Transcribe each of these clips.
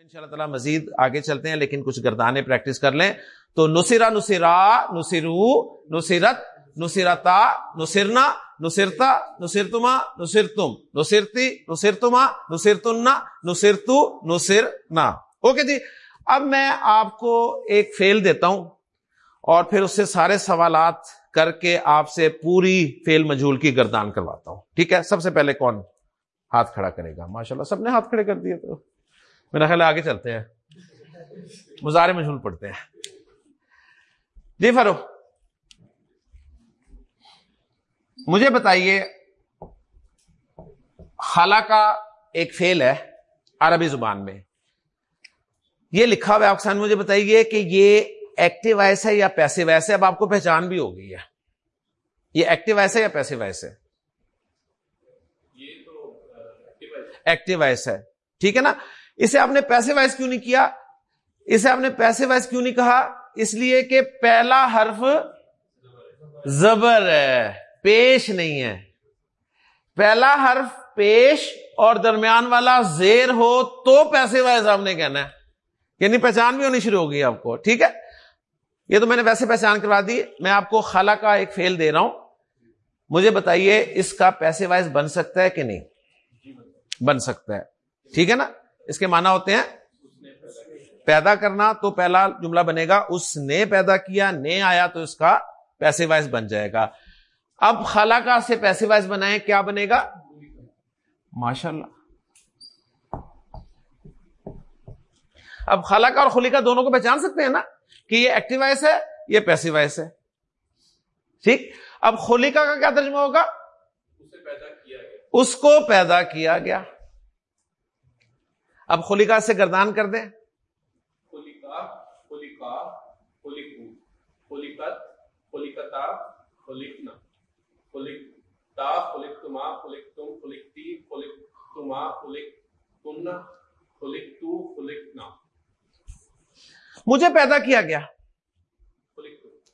ان شاء اللہ تعالیٰ مزید آگے چلتے ہیں، لیکن کچھ گردانے پریکٹس کر لیں۔ تو نصرا نصرا نصرو نصرت نصرتا نصرنا نصرتا نصرتما نصرتم نصرتی نصرتما نصرتنا نصرتو نصرنا۔ اوکے جی اب میں آپ کو ایک فیل دیتا ہوں اور پھر اس سے سارے سوالات کر کے آپ سے پوری فیل مجھول کی گردان کرواتا ہوں۔ ٹھیک ہے، سب سے پہلے کون ہاتھ کھڑا کرے گا؟ ماشاء اللہ سب نے ہاتھ کھڑے کر دیے تو۔ میرا خیال آگے چلتے ہیں۔ مظاہرے مجھول پڑتے ہیں۔ جی فرو مجھے بتائیے خالہ کا ایک فیل ہے عربی زبان میں۔ یہ لکھا ہوا ہے مجھے بتائیے کہ یہ ایکٹیو وائس ہے یا پیسے وائس ہے؟ اب آپ کو پہچان بھی ہو گئی ہے۔ یہ ایکٹیو وائس ہے یا پیسے وائس ہے؟ ایکٹیو وائس ہے۔ ٹھیک ہے نا؟ اسے آپ نے پیسے وائز کیوں نہیں کیا؟ اسے آپ نے پیسے وائز کیوں نہیں کہا؟ اس لیے کہ پہلا حرف زبر ہے، پیش نہیں ہے۔ پہلا حرف پیش اور درمیان والا زیر ہو تو پیسے وائز آپ نے کہنا ہے۔ یعنی پہچان بھی ہونی شروع ہوگی آپ کو، ٹھیک ہے؟ یہ تو میں نے ویسے پہچان کروا دی۔ میں آپ کو خالہ کا ایک فیل دے رہا ہوں۔ مجھے بتائیے اس کا پیسے وائز بن سکتا ہے کہ نہیں؟ بن سکتا ہے۔ ٹھیک ہے نا؟ اس کے معنی ہوتے ہیں پیدا کرنا تو پہلا جملہ بنے گا، اس نے پیدا کیا، نے آیا تو اس کا پیسے وائز بن جائے گا۔ اب خالہ کا سے پیسے وائز بنائے کیا بنے گا؟ ماشاء اللہ اب خالہ کا اور خلی کا دونوں کو پہچان سکتے ہیں نا کہ یہ ایکٹیو وائس ہے، یہ پیسو وائس ہے۔ ٹھیک؟ اب خلیقہ کا کیا ترجمہ ہوگا؟ اس کو پیدا کیا گیا۔ اب خلیقہ سے گردان کر دیں۔ مجھے پیدا کیا گیا۔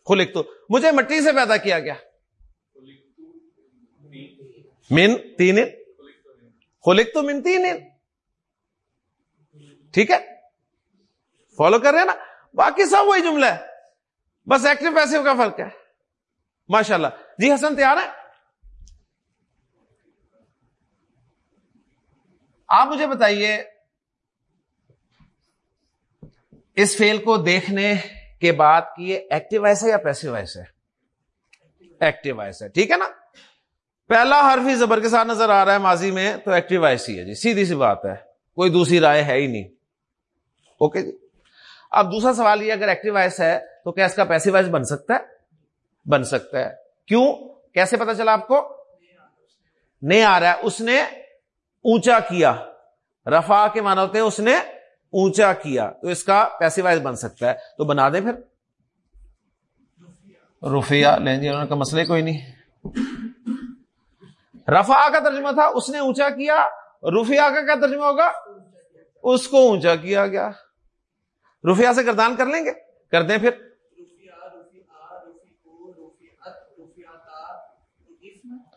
خلک تو مجھے مٹی سے پیدا کیا گیا۔ من تین۔ خلک تو من تین۔ ٹھیک ہے؟ فالو کر رہے ہیں نا؟ باقی سب وہی جملہ ہے۔ بس ایکٹیو پیسے کا فرق ہے۔ ماشاء اللہ جی حسن، تیار ہے آپ مجھے بتائیے، اس فیل کو دیکھنے کے بعد کہ یہ ایکٹیو وائس ہے یا پیسو وائس ہے؟ ایکٹیو وائس ہے، ٹھیک ہے نا؟ پہلا حرف ہی زبر کے ساتھ نظر آ رہا ہے ماضی میں، تو ایکٹیو وائس ہی ہے جی۔ سیدھی سی بات ہے۔ کوئی دوسری رائے ہے ہی نہیں۔ اوکے جی اب دوسرا سوال یہ اگر ایکٹیو وائس ہے تو کیا اس کا پیسو وائس بن سکتا ہے؟ بن سکتا ہے۔ کیوں؟ کیسے پتا چلا آپ کو؟ نہیں آ رہا ہے۔ اس نے اونچا کیا۔ رفا کے مانا ہوتے ہیں اس نے اونچا کیا۔ تو اس کا پیسے وائز بن سکتا ہے۔ تو بنا دیں پھر۔ روفیہ لیں جی انہوں کا مسئلہ کوئی نہیں۔ رفا کا ترجمہ تھا اس نے اونچا کیا۔ روفیہ کا کیا ترجمہ ہوگا؟ اس کو اونچا کیا گیا۔ روفیہ سے گردان کر لیں گے؟ کر دیں پھر۔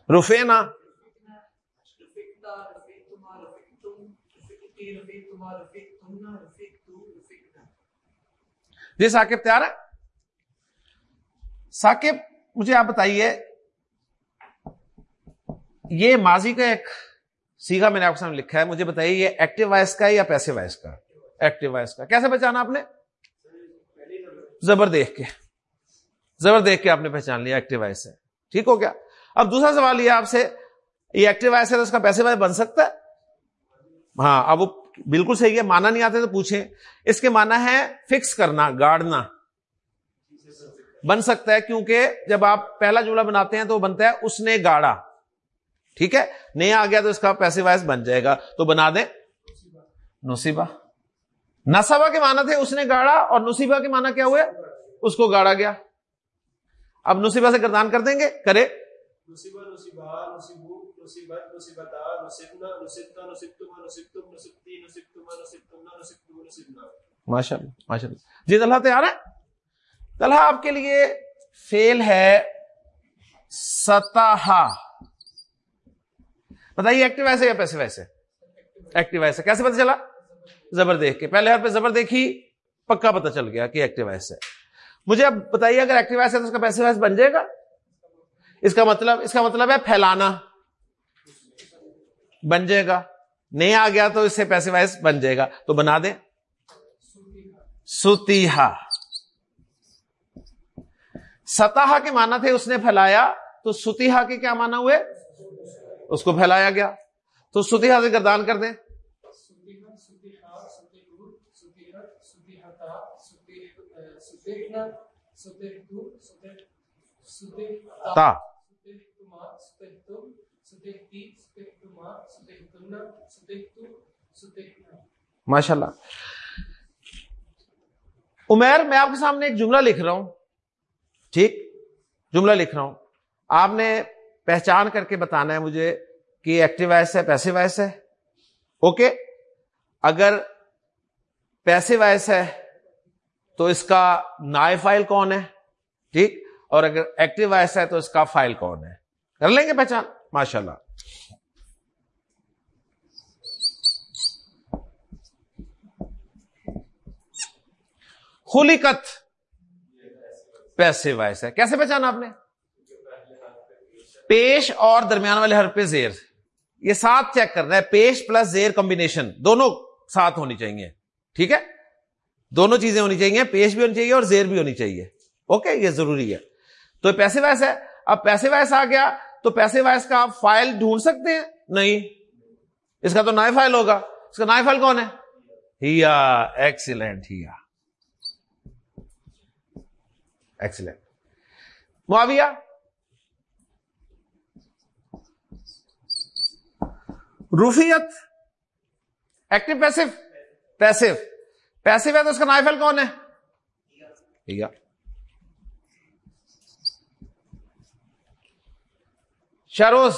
روفینا جی ثاقب تیار ہے ثاقب، مجھے آپ بتائیے، یہ ماضی کا ایک سیگا میں نے آپ کے سامنے لکھا ہے، مجھے بتائیے، یہ ایکٹیو وائس کا ہے یا پیسے وائس کا؟ ایکٹیو وائس کا۔ کیسے پہچانا آپ نے؟ زبر دیکھ کے۔ زبر دیکھ کے آپ نے پہچان لیا ایکٹیو وائس ہے۔ ٹھیک ہو گیا۔ اب دوسرا سوال یہ آپ سے، یہ ایکٹیو وائس ہے تو اس کا پیسے وائس بن سکتا ہے؟ ہاں اب وہ بالکل صحیح ہے مانا نہیں آتے تو پوچھیں۔ اس کے مانا ہے فکس کرنا، گاڑنا۔ بن سکتا ہے کیونکہ جب آپ پہلا جملہ بناتے ہیں تو وہ بنتا ہے اس نے گاڑا۔ ٹھیک ہے؟ نہیں آ گیا تو اس کا پیسے وائز بن جائے گا۔ تو بنا دیں۔ نصیبہ۔ نصبہ کے مانا تھے اس نے گاڑا اور نصیبہ کے مانا کیا ہوئے؟ اس کو گاڑا گیا۔ اب نصیبہ سے گردان کر دیں گے؟ کرے۔ ماشاء اللہ ماشاء اللہ جی طلحہ تیار ہے؟ طلحہ آپ کے لیے فیل ہے ستاہا بتائیے ایکٹیو ویسے یا پیسے ویسے ایکٹیو ویسے کیسے پتا چلا؟ زبر دیکھ کے۔ پہلے حرف پہ زبر دیکھی، پکا پتہ چل گیا کہ ایکٹیو وائس ہے۔ مجھے اب بتائیے، اگر ایکٹیو وائس ہے تو اس کا پیسے وائس بن جائے گا؟ اس کا مطلب اس کا مطلب ہے پھیلانا۔ بن جائے گا۔ نہیں آ گیا تو اس سے پیسے وائس بن جائے گا۔ تو بنا دیں۔ ستیحا ستاہ کے مانا تھے، اس نے پھیلایا۔ تو ستیحا کے کیا مانا ہوئے؟ اس کو پھیلایا گیا۔ تو ستیحا سے گردان کر دیں۔ تا ماشاء اللہ عمیر میں آپ کے سامنے ایک جملہ لکھ رہا ہوں۔ ٹھیک؟ جملہ لکھ رہا ہوں۔ آپ نے پہچان کر کے بتانا ہے مجھے کہ ایکٹیو وائس ہے پیسے وائس ہے۔ اوکے؟ اگر پیسے وائس ہے تو اس کا نائے فائل کون ہے؟ ٹھیک؟ اور اگر ایکٹیو وائس ہے تو اس کا فائل کون ہے؟ کر لیں گے پہچان؟ ماشاء اللہ خلیقت پیسے وائس ہے۔ کیسے پہچانا آپ نے؟ پیش اور درمیان والے ہر پہ زیر۔ یہ ساتھ چیک کرنا ہے۔ پیش پلس زیر کمبینیشن دونوں ساتھ ہونی چاہیے۔ ٹھیک ہے؟ دونوں چیزیں ہونی چاہیے، پیش بھی ہونی چاہیے اور زیر بھی ہونی چاہیے۔ اوکے یہ ضروری ہے۔ تو پیسے وائس ہے۔ اب پیسے وائس آ گیا، تو پیسے وائس کا آپ فائل ڈھونڈ سکتے ہیں؟ نہیں۔ اس کا تو نئے فائل ہوگا۔ اس کا نئے فائل کون ہے؟ ہیا ایکسیلنٹ ہیا۔ ایکسیلنٹ معاویہ۔ روفیت۔ ایکٹیو پیسو پیسو پیسو ہے تو اس کا نائفل کون ہے؟ شروز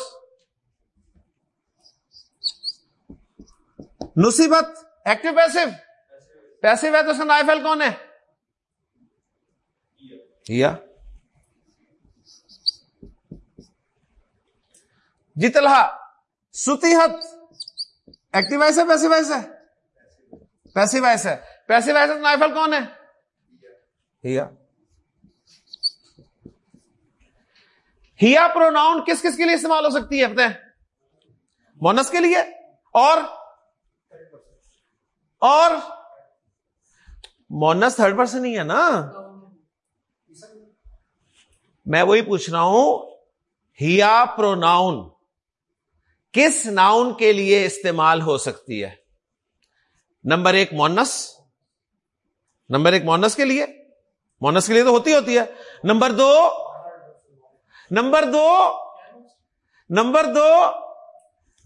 نصیبت۔ ایکٹیو پیسو پیسو ہے تو اس کا نائفل کون ہے؟ جی طلحہ ستیحت ایکٹیو وائس ہے پیسے وائس ہے پیسے۔ وائس ہے پیسے وائس نائفل کون ہے ہیا۔ ہیا پروناؤن کس کس کے لیے استعمال ہو سکتی ہے؟ اپنے مونس کے لیے؟ اور؟ اور؟ مونس تھرڈ پرسن ہی ہے نا؟ میں وہی پوچھ رہا ہوں، ہیا پروناؤن کس ناؤن کے لیے استعمال ہو سکتی ہے؟ نمبر ایک مونس نمبر ایک مونس کے لیے؟ مونس کے لیے تو ہوتی ہوتی ہے۔ نمبر دو نمبر دو نمبر دو،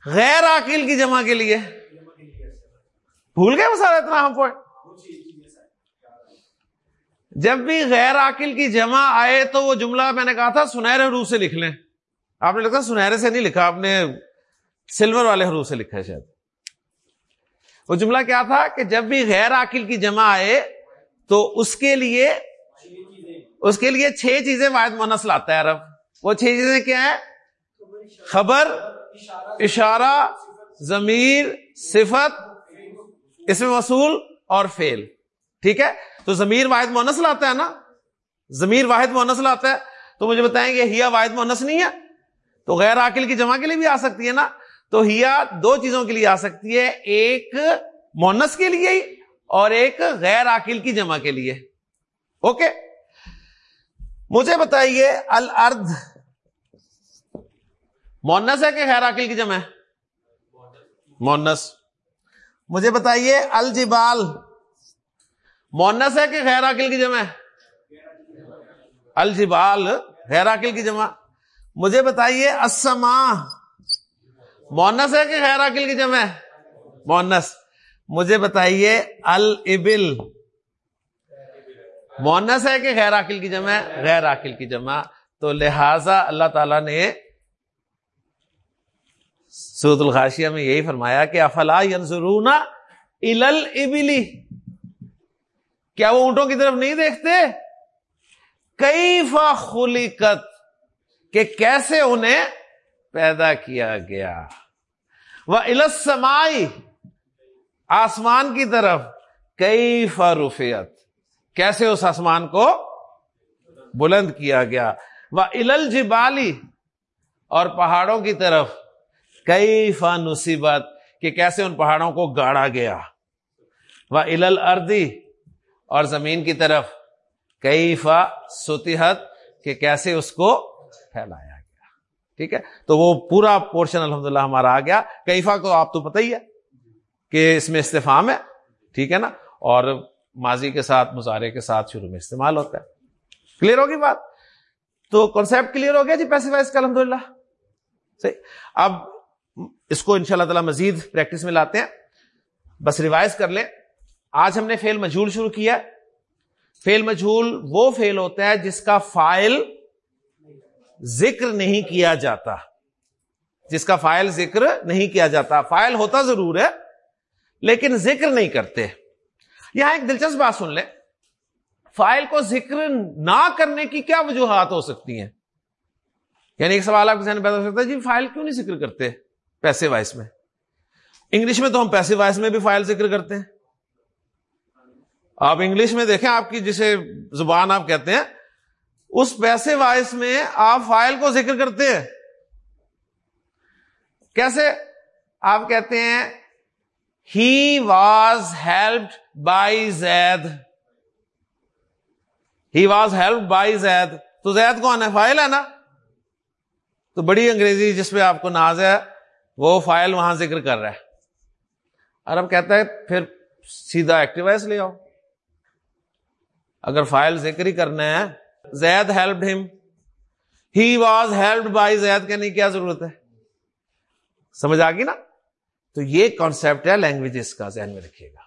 غیر عقیل کی جمع کے لیے۔ بھول گئے مسئلہ اتنا ہم پوائنٹ جب بھی غیر عقل کی جمع آئے تو وہ جملہ میں نے کہا تھا، سنہرے حروف سے لکھ لیں۔ آپ نے لکھا سنہرے سے نہیں لکھا، آپ نے سلور والے حروف سے لکھا ہے شاید۔ وہ جملہ کیا تھا کہ جب بھی غیر عقل کی جمع آئے تو اس کے لیے اس کے لیے چھ چیزیں واحد مونس لاتا ہے عرب۔ وہ چھ چیزیں کیا ہیں؟ خبر، اشارہ، ضمیر، صفت اس میں وصول اور فیل ٹھیک ہے؟ تو زمیر واحد مونس لاتا ہے نا؟ زمیر واحد مونس لاتا ہے۔ تو مجھے بتائیں گے، ہیا واحد مونس نہیں ہے؟ تو غیر عاقل کی جمع کے لیے بھی آ سکتی ہے نا؟ تو ہیا دو چیزوں کے لیے آ سکتی ہے۔ ایک مونس کے لیے اور ایک غیر عاقل کی جمع کے لیے۔ اوکے؟ مجھے بتائیے الرد مونس ہے کہ غیر عاقل کی جمع ہے؟ مونس۔ مجھے بتائیے، الجبال مونس ہے کہ غیر عقل کی جمع الجبال غیر عقل کی جمع۔ مجھے بتائیے اسما مونس ہے کہ غیر عقل کی جمع مونس۔ مجھے بتائیے البل مونس ہے کہ غیر عقل کی جمع غیر عقل کی جمع۔ تو لہذا اللہ تعالی نے سعود الخاشیہ میں یہی فرمایا کہ افلا ینظرون ال ابلی کیا وہ اونٹوں کی طرف نہیں دیکھتے؟ کئی فخلیقت کہ کیسے انہیں پیدا کیا گیا؟ وہ السمائی۔ آسمان کی طرف کئی فروفیت کیسے اس آسمان کو بلند کیا گیا؟ وہ الل جبالی اور پہاڑوں کی طرف کئی فا نصیبت کہ کیسے ان پہاڑوں کو گاڑا گیا؟ وہ الل اردی اور زمین کی طرف کئی فا ستیحت کہ کیسے اس کو پھیلایا گیا؟ ٹھیک ہے؟ تو وہ پورا پورشن الحمد ہمارا آ گیا۔ کیفا کو آپ تو پتہ ہی ہے۔ کہ اس میں استفام ہے، ٹھیک ہے نا؟ اور ماضی کے ساتھ مظاہرے کے ساتھ شروع میں استعمال ہوتا ہے۔ کلیئر ہوگی بات؟ تو کانسیپٹ کلیئر ہو گیا جی پیسے وائز کا الحمد للہ صحیح۔ اب اس کو ان شاء اللہ تعالی مزید پریکٹس میں لاتے ہیں۔ بس ریوائز کر لیں۔ آج ہم نے فیل مجھول شروع کیا فیل مجھول وہ فیل ہوتا ہے جس کا فائل ذکر نہیں کیا جاتا۔ جس کا فائل ذکر نہیں کیا جاتا۔ فائل ہوتا ضرور ہے لیکن ذکر نہیں کرتے یہاں ایک دلچسپ بات سن لیں۔ فائل کو ذکر نہ کرنے کی کیا وجوہات ہو سکتی ہیں؟ یعنی ایک سوال آپ کے ذہن پیدا ہو سکتا ہے جی فائل کیوں نہیں ذکر کرتے پیسے وائس میں؟ انگلش میں تو ہم پیسے وائس میں بھی فائل ذکر کرتے ہیں۔ آپ انگلش میں دیکھیں، آپ کی جسے زبان آپ کہتے ہیں، اس پیسے وائس میں آپ فائل کو ذکر کرتے ہیں۔ کیسے؟ آپ کہتے ہیں he was helped by Zaid he was help by Zaid تو زید کون ہے فائل ہے نا? تو بڑی انگریزی جس پہ آپ کو ناز ہے، وہ فائل وہاں ذکر کر رہا ہے۔ اور اب کہتا ہے، پھر سیدھا ایکٹیوائز لے آؤ۔ اگر فائل ذکر ہی کرنا ہے Zaid help him he was help by Zaid کہنے کی کیا ضرورت ہے؟ سمجھ آ گئی نا؟ تو یہ کانسپٹ ہے لینگویجز کا ذہن میں رکھیے گا۔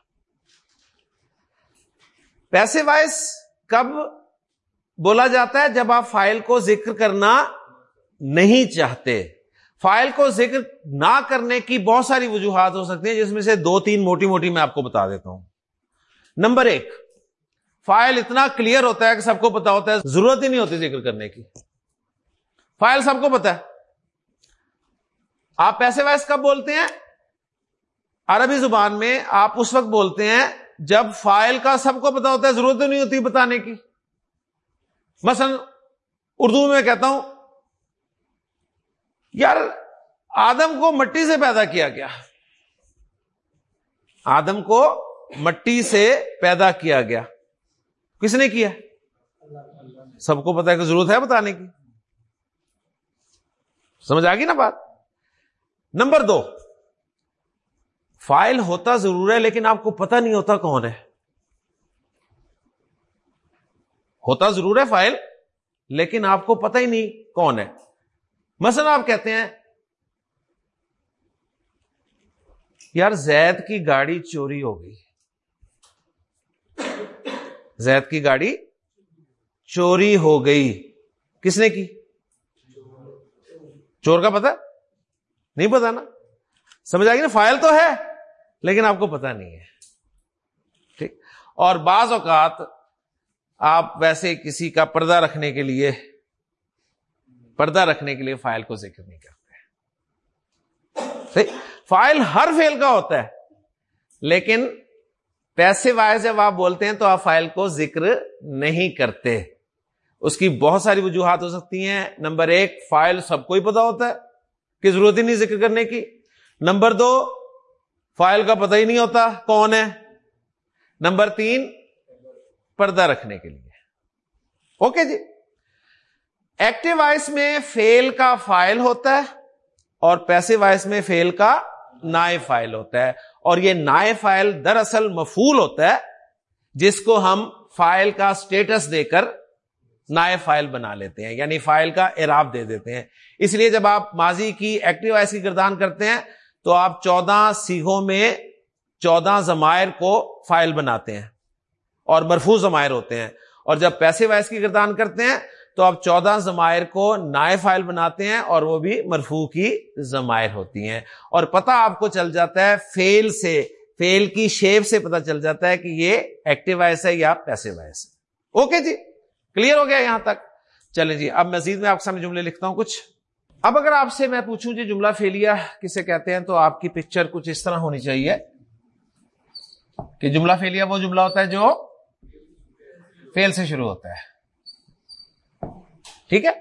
پیسے وائز کب بولا جاتا ہے؟ جب آپ فائل کو ذکر کرنا نہیں چاہتے۔ فائل کو ذکر نہ کرنے کی بہت ساری وجوہات ہو سکتی ہیں، جس میں سے دو تین موٹی موٹی میں آپ کو بتا دیتا ہوں۔ نمبر ایک، فائل اتنا کلیئر ہوتا ہے کہ سب کو پتا ہوتا ہے، ضرورت ہی نہیں ہوتی ذکر کرنے کی۔ فائل سب کو پتا ہے۔ آپ پیسے وائز کب بولتے ہیں؟ عربی زبان میں آپ اس وقت بولتے ہیں جب فائل کا سب کو پتا ہوتا ہے، ضرورت نہیں ہوتی بتانے کی۔ مثلا اردو میں کہتا ہوں، یار آدم کو مٹی سے پیدا کیا گیا۔ آدم کو مٹی سے پیدا کیا گیا۔ کس نے کیا؟ سب کو پتا ہے کہ ضرورت ہے بتانے کی۔ سمجھ آ گئی نا بات؟ نمبر دو فائل ہوتا ضرور ہے لیکن آپ کو پتا نہیں ہوتا کون ہے۔ ہوتا ضرور ہے فائل، لیکن آپ کو پتا ہی نہیں کون ہے۔ مثلا آپ کہتے ہیں، یار زید کی گاڑی چوری ہو گئی۔ زید کی گاڑی چوری ہو گئی۔ کس نے کی؟ چور کا پتا نہیں پتا نا۔ سمجھ آئے گی نا؟ فائل تو ہے۔ لیکن آپ کو پتا نہیں ہے۔ ٹھیک۔ اور بعض اوقات آپ ویسے کسی کا پردہ رکھنے کے لیے، پردہ رکھنے کے لیے فائل کو ذکر نہیں کرتے۔ فائل ہر فیل کا ہوتا ہے، لیکن پیسے وائز جب آپ بولتے ہیں تو آپ فائل کو ذکر نہیں کرتے۔ اس کی بہت ساری وجوہات ہو سکتی ہیں۔ نمبر ایک، فائل سب کو ہی پتا ہوتا ہے کہ ضرورت ہی نہیں ذکر کرنے کی۔ نمبر دو فائل کا پتہ ہی نہیں ہوتا کون ہے۔ نمبر تین، پردہ رکھنے کے لیے۔ اوکے جی۔ ایکٹیو وائس میں فیل کا فائل ہوتا ہے اور پیسے وائس میں فیل کا نائے فائل ہوتا ہے۔ اور یہ نائے فائل دراصل مفول ہوتا ہے، جس کو ہم فائل کا سٹیٹس دے کر نائے فائل بنا لیتے ہیں یعنی فائل کا اعراب دے دیتے ہیں۔ اس لیے جب آپ ماضی کی ایکٹیو وائس کی گردان کرتے ہیں تو آپ چودہ سیگوں میں چودہ زمائر کو فائل بناتے ہیں اور مرفوظ زمائر ہوتے ہیں اور جب پیسے وائس کی گردان کرتے ہیں تو آپ چودہ زمائر کو نائے فائل بناتے ہیں اور وہ بھی مرفو کی زمائر ہوتی ہیں اور پتہ آپ کو چل جاتا ہے فیل سے، فیل کی شیپ سے پتہ چل جاتا ہے کہ یہ ایکٹیو وائس ہے یا پیسے وائس ہے۔ اوکے جی کلیئر ہو گیا یہاں تک۔ چلیں جی اب مزید میں آپ کے سامنے جملے لکھتا ہوں کچھ۔ اب اگر آپ سے میں پوچھوں جی جملہ فیلیا کسے کہتے ہیں تو آپ کی پکچر کچھ اس طرح ہونی چاہیے کہ جملہ فیلیا وہ جملہ ہوتا ہے جو فیل سے شروع ہوتا ہے۔ ٹھیک ہے؟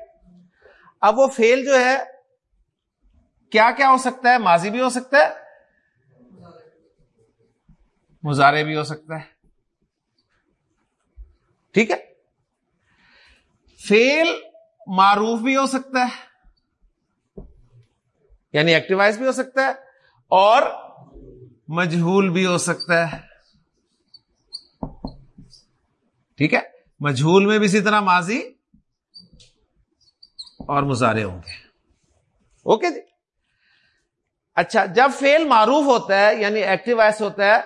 اب وہ فیل جو ہے، کیا کیا ہو سکتا ہے؟ ماضی بھی ہو سکتا ہے مظاہرے بھی ہو سکتا ہے۔ ٹھیک ہے؟ فیل معروف بھی ہو سکتا ہے۔ یعنی ایکٹیوائز بھی ہو سکتا ہے اور مجہول بھی ہو سکتا ہے۔ ٹھیک ہے؟ مجہول میں بھی اسی طرح ماضی اور مظاہرے ہوں گے۔ اوکے جی؟ اچھا جب فیل معروف ہوتا ہے یعنی ایکٹیو وائس ہوتا ہے،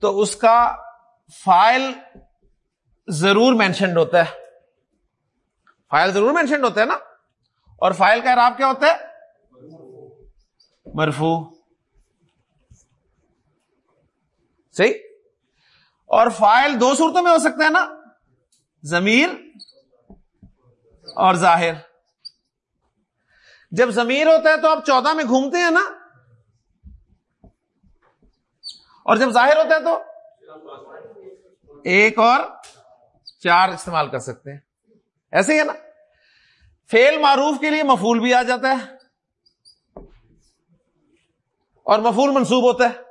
تو اس کا فائل ضرور مینشنڈ ہوتا ہے۔ فائل ضرور مینشنڈ ہوتا ہے نا؟ اور فائل کا اعراب کیا ہوتا ہے؟ مرفو صحیح؟ اور فائل دو صورتوں میں ہو سکتا ہے نا؟ زمیر اور ظاہر۔ جب زمیر ہوتا ہے تو آپ چودہ میں گھومتے ہیں نا؟ اور جب ظاہر ہوتا ہے تو ایک اور چار استعمال کر سکتے ہیں۔ ایسے ہی ہے نا؟ فیل معروف کے لیے مفول بھی آ جاتا ہے۔ اور مفول منسوب ہوتا ہے۔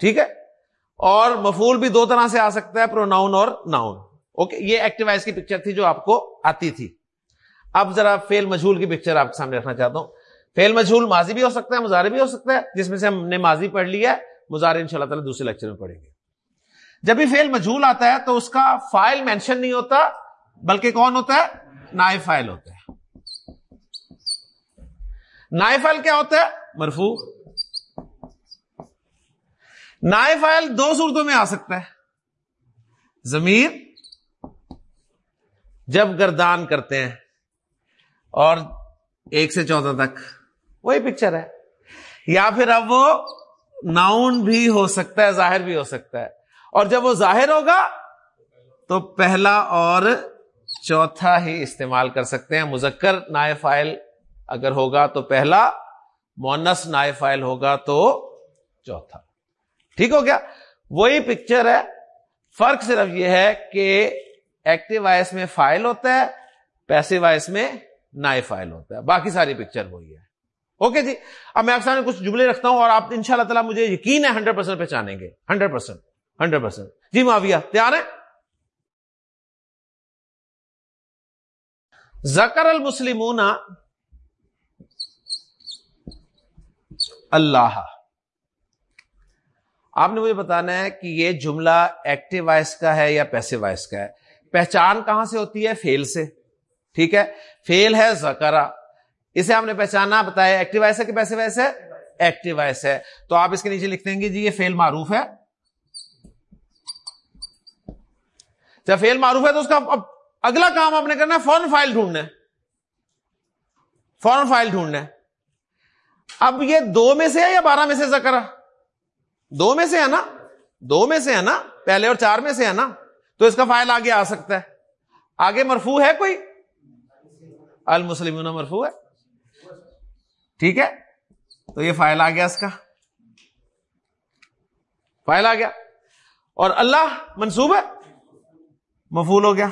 ٹھیک ہے؟ اور مفول بھی دو طرح سے آ سکتا ہے پرو ناؤن اور ناؤن اوکے یہ ایکٹیوائز کی پکچر تھی جو آپ کو آتی تھی۔ اب ذرا فیل مجھول کی پکچر آپ کے سامنے رکھنا چاہتا ہوں۔ فیل مجھول ماضی بھی ہو سکتا ہے مظاہرے بھی ہو سکتا ہے، جس میں سے ہم نے ماضی پڑھ لیا ہے۔ مظاہرے ان شاء اللہ تعالیٰ دوسرے لیکچر میں پڑھیں گے۔ جب بھی فیل مجھول آتا ہے تو اس کا فائل مینشن نہیں ہوتا، بلکہ کون ہوتا ہے؟ نائ فائل ہوتا ہے۔ نائ فائل کیا ہوتا ہے؟ مرفو نائ فائل دو صورتوں میں آ سکتا ہے۔ زمیر جب گردان کرتے ہیں اور ایک سے چودہ تک۔ وہی پکچر ہے۔ یا پھر اب وہ ناؤن بھی ہو سکتا ہے، ظاہر بھی ہو سکتا ہے۔ اور جب وہ ظاہر ہوگا تو پہلا اور چوتھا ہی استعمال کر سکتے ہیں۔ مذکر نائے فائل اگر ہوگا تو پہلا مونس نائے فائل ہوگا تو چوتھا۔ ٹھیک ہو گیا؟ وہی پکچر ہے۔ فرق صرف یہ ہے کہ ایکٹیو وائس میں فائل ہوتا ہے پیسے وائس میں نائے فائل ہوتا ہے۔ باقی ساری پکچر وہی ہے۔ اوکے جی؟ اب میں آپ سامنے کچھ جملے رکھتا ہوں اور آپ ان شاء اللہ تعالیٰ مجھے یقین ہے ہنڈریڈ پرسینٹ پہچانیں گے ہنڈریڈ پرسینٹ ہنڈریڈ پرسینٹ جی معاویہ، تیار ہے زکر المسلمون اللہ۔ آپ نے مجھے بتانا ہے کہ یہ جملہ ایکٹیو وائس کا ہے یا پیسے وائس کا ہے؟ پہچان کہاں سے ہوتی ہے؟ فیل سے۔ ٹھیک ہے؟ فیل ہے زکرا اسے آپ نے پہچانا، بتایا ایکٹیو وائس ہے کہ پیسے وائس ہے؟ ایکٹیو وائس ہے۔ تو آپ اس کے نیچے لکھ دیں گے جی یہ فیل معروف ہے۔ جب فیل معروف ہے تو اس کا اگلا کام آپ نے کرنا ہے فورن فائل ڈھونڈنا ہے۔ فورن فائل ڈھونڈنا ہے۔ اب یہ دو میں سے ہے یا بارہ میں سے زکرا دو میں سے ہے نا؟ دو میں سے ہے نا؟ پہلے اور چار میں سے ہے نا؟ تو اس کا فائل آگے آ سکتا ہے۔ آگے مرفو ہے کوئی؟ المسلم مرفو ہے۔ ٹھیک ہے؟ تو یہ فائل آ گیا اس کا۔ فائل آ گیا۔ اور اللہ منصوب ہے؟ مفول ہو گیا۔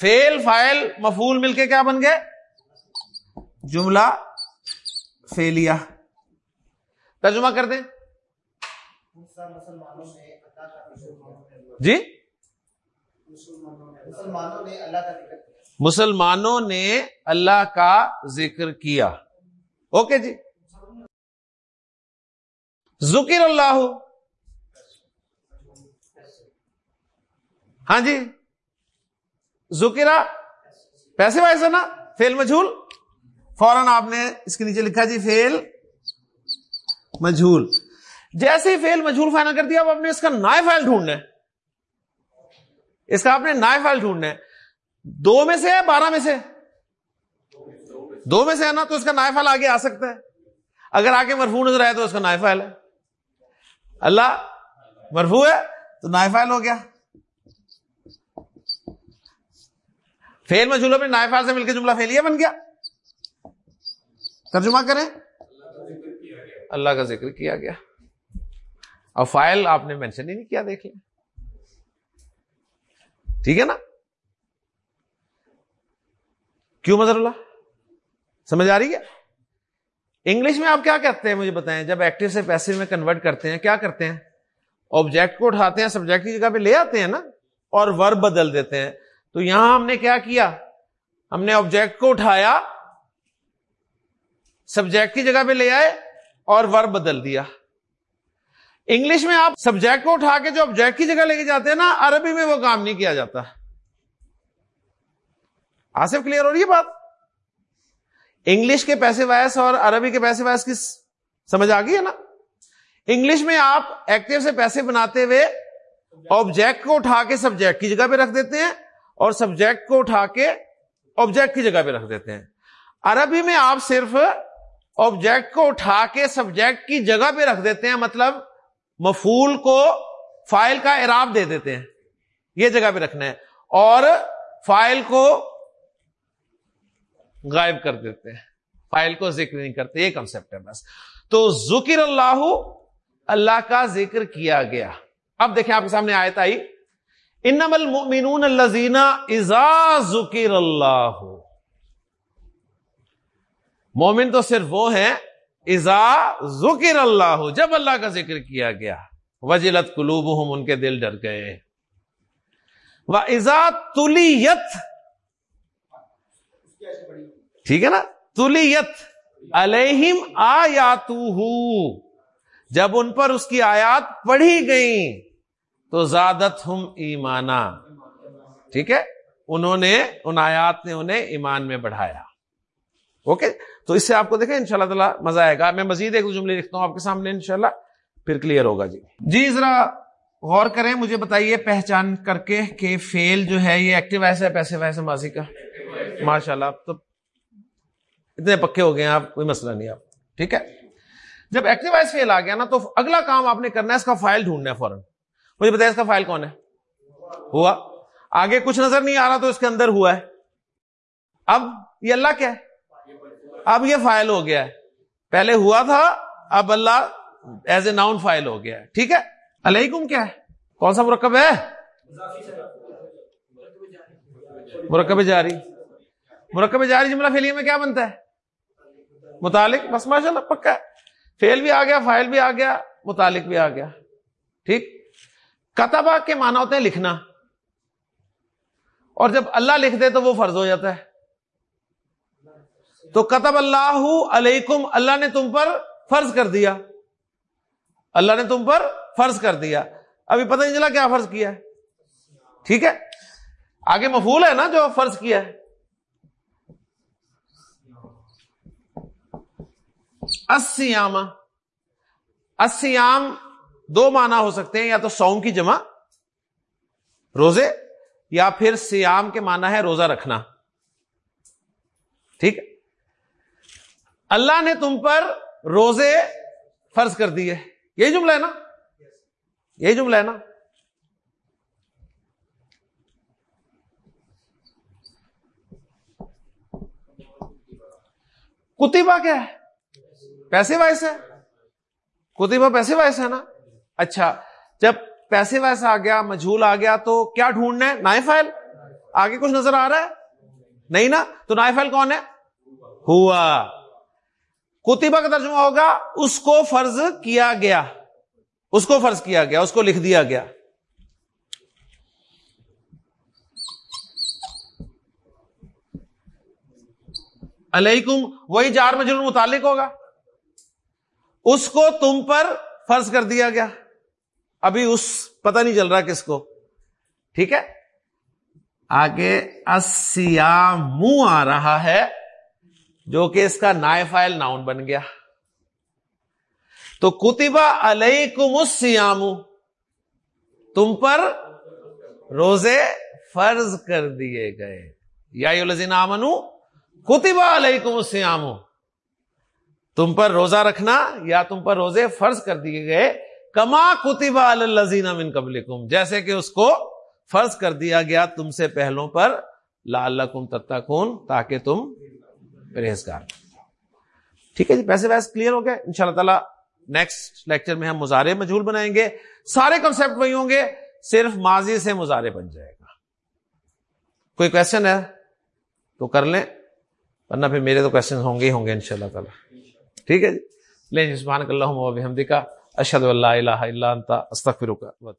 فیل فائل مفول مل کے کیا بن گئے؟ جملہ فیلیا ترجمہ کر دیں۔ جی؟ مسلمانوں نے اللہ کا ذکر کیا۔ اوکے جی۔ ذکر اللہ۔ ہاں جی۔ ذکرا پیسے ویسے نا فیل مجھول۔ فوراً آپ نے اس کے نیچے لکھا جی فیل مجھول۔ جیسے ہی فیل مجھول فائنل کر دیا، اب آپ نے اس کا نائے فائل ڈھونڈنا ہے۔ اس کا آپ نے نائے فائل ڈھونڈنا ہے۔ دو میں سے ہے، بارہ میں سے دو میں سے ہے نا، تو اس کا نائے فائل آگے آ سکتا ہے۔ اگر آگے مرفو نظر آئے تو اس کا نائے فائل ہے۔ اللہ مرفو ہے، تو نائے فائل ہو گیا۔ فیل مجھولوں میں نائے فائل سے مل کے جملہ فیلیا بن گیا۔ ترجمہ کریں۔ اللہ کا ذکر کیا گیا۔ اور فائل آپ نے مینشن ہی نہیں کیا، دیکھ لیں۔ ٹھیک ہے نا؟ کیوں مظہر اللہ؟ سمجھ آ رہی ہے؟ انگلش میں آپ کیا کہتے ہیں مجھے بتائیں؟ جب ایکٹیو سے پیسے میں کنورٹ کرتے ہیں، کیا کرتے ہیں؟ آبجیکٹ کو اٹھاتے ہیں سبجیکٹ کی جگہ پہ لے آتے ہیں نا، اور ورب بدل دیتے ہیں۔ تو یہاں ہم نے کیا کیا؟ ہم نے آبجیکٹ کو اٹھایا سبجیکٹ کی جگہ پہ لے آئے اور ورب بدل دیا۔ انگلش میں آپ سبجیکٹ کو اٹھا کے جو آبجیکٹ کی جگہ لے کے جاتے ہیں نا، عربی میں وہ کام نہیں کیا جاتا۔ آصف کلیئر ہو رہی ہے بات؟ انگلش کے پیسے وائس اور عربی کے پیسے وائس کی سمجھ آ گئی ہے نا؟ انگلش میں آپ ایکٹیو سے پیسے بناتے ہوئے آبجیکٹ کو اٹھا کے سبجیکٹ کی جگہ پہ رکھ دیتے ہیں اور سبجیکٹ کو اٹھا کے آبجیکٹ کی جگہ پہ رکھ دیتے ہیں۔ عربی میں آپ صرف آبجیکٹ کو اٹھا کے سبجیکٹ کی جگہ پہ رکھ دیتے ہیں مطلب مفول کو فائل کا اعراب دے دیتے ہیں۔ یہ جگہ پہ رکھنا ہے۔ اور فائل کو غائب کر دیتے ہیں۔ فائل کو ذکر نہیں کرتے، یہ کنسپٹ ہے بس۔ تو ذکر اللہ اللہ کا ذکر کیا گیا۔ اب دیکھیں، آپ کے سامنے آیت آئی۔ انم المؤمنون الذین اذا ذکر اللہ۔ مومن تو صرف وہ ہیں ازا ذکر اللہ، جب اللہ کا ذکر کیا گیا، وجلت قلوبہم، ان کے دل ڈر گئے۔ وہ ازا تلیت، ٹھیک ہے نا؟ تلیت علیہم آیات جب ان پر اس کی آیات پڑھی گئی تو زیادت ہم ایمانا۔ ٹھیک ہے؟ انہوں نے، ان آیات نے انہیں ایمان میں بڑھایا۔ اوکے؟ تو اس سے آپ کو دیکھیں ان شاء اللہ تعالیٰ مزہ آئے گا۔ میں مزید ایک جملے لکھتا ہوں آپ کے سامنے انشاءاللہ پھر کلیئر ہوگا جی۔ جی ذرا غور کریں، مجھے بتائیے پہچان کر کے کہ فیل جو ہے یہ ایکٹیو ایسا ہے پیسے ویسے ماضی کا؟ ماشاء اللہ، تو اتنے پکے ہو گئے ہیں آپ، کوئی مسئلہ نہیں آپ۔ ٹھیک ہے؟ جب ایکٹیو وائز فیل آ گیا نا، تو اگلا کام آپ نے کرنا ہے، اس کا فائل ڈھونڈنا ہے فوراً۔ مجھے بتایا اس کا فائل کون ہے؟ ہوا۔ آگے کچھ نظر نہیں آ رہا تو اس کے اندر ہوا ہے۔ اب یہ اللہ کیا ہے؟ اب یہ فائل ہو گیا ہے۔ پہلے ہوا تھا، اب اللہ ایز اے ناؤن فائل ہو گیا ہے۔ ٹھیک ہے؟ علیکم کیا ہے؟ کون سا مرکب ہے؟ مرکب جاری۔ مرکب جاری جملہ فیلیا میں کیا بنتا ہے؟ متعلق۔ بس ماشاء اللہ پکا فیل بھی آ گیا، فائل بھی آ گیا، متعلق بھی آ گیا۔ ٹھیک؟ کتبہ کے معنی ہوتے ہیں لکھنا۔ اور جب اللہ لکھ دے تو وہ فرض ہو جاتا ہے۔ تو کتب اللہ علیکم، اللہ نے تم پر فرض کر دیا۔ اللہ نے تم پر فرض کر دیا۔ ابھی پتہ نہیں چلا کیا فرض کیا ہے۔ ٹھیک ہے؟ آگے مفول ہے نا جو فرض کیا ہے۔ اسیام اسیام دو معنی ہو سکتے ہیں، یا تو سوم کی جمع، روزے، یا پھر سیام کے معنی ہے روزہ رکھنا۔ ٹھیک ہے؟ اللہ نے تم پر روزے فرض کر دیے۔ یہی جملہ ہے نا؟ یہی جملہ ہے نا؟ کتبہ کیا ہے؟ پیسے وائس ہے۔ کتبہ پیسے وائس ہے نا؟ اچھا جب پیسے وائس آ گیا، مجھول آ گیا، تو کیا ڈھونڈنا ہے؟ نائ فائل؟ آگے کچھ نظر آ رہا ہے؟ نہیں نا؟ تو نائ فائل کون ہے؟ ہوا۔ کتبہ کا ترجمہ ہوگا، اس کو فرض کیا گیا۔ اس کو فرض کیا گیا، اس کو لکھ دیا گیا۔ علیکم، وہی جار مجھول متعلق ہوگا۔ اس کو تم پر فرض کر دیا گیا۔ ابھی اس پتہ نہیں چل رہا کس کو۔ ٹھیک ہے؟ آگے اسیام آ رہا ہے۔ جو کہ اس کا نائ فائل ناؤن بن گیا۔ تو کتبہ علیکم السیام، تم پر روزے فرض کر دیے گئے۔ یا لذین آمنو کتبہ علیکم السیام، تم پر روزہ رکھنا یا تم پر روزے فرض کر دیے گئے۔ کما کتبہ الزین من قبل جیسے کہ اس کو فرض کر دیا گیا تم سے پہلوں پر لال کم تتا تاکہ تم پرہیزگار۔ ٹھیک ہے جی پیسے ویسے کلیئر ہو گئے۔ ان شاء اللہ تعالی نیکسٹ لیکچر میں ہم مظاہرے مجھول بنائیں گے۔ سارے کنسپٹ وہی ہوں گے، صرف ماضی سے مظاہرے بن جائے گا۔ کوئی کوشچن ہے تو کر لیں، ورنہ پھر میرے تو کوشچن ہوں گے ہی ہوں گے ان شاء اللہ تعالی۔ ٹھیک ہے جی۔ لیں جی، جسمان اللہ حمدی کا اشد اللہ الہ الا انت، استغفرک و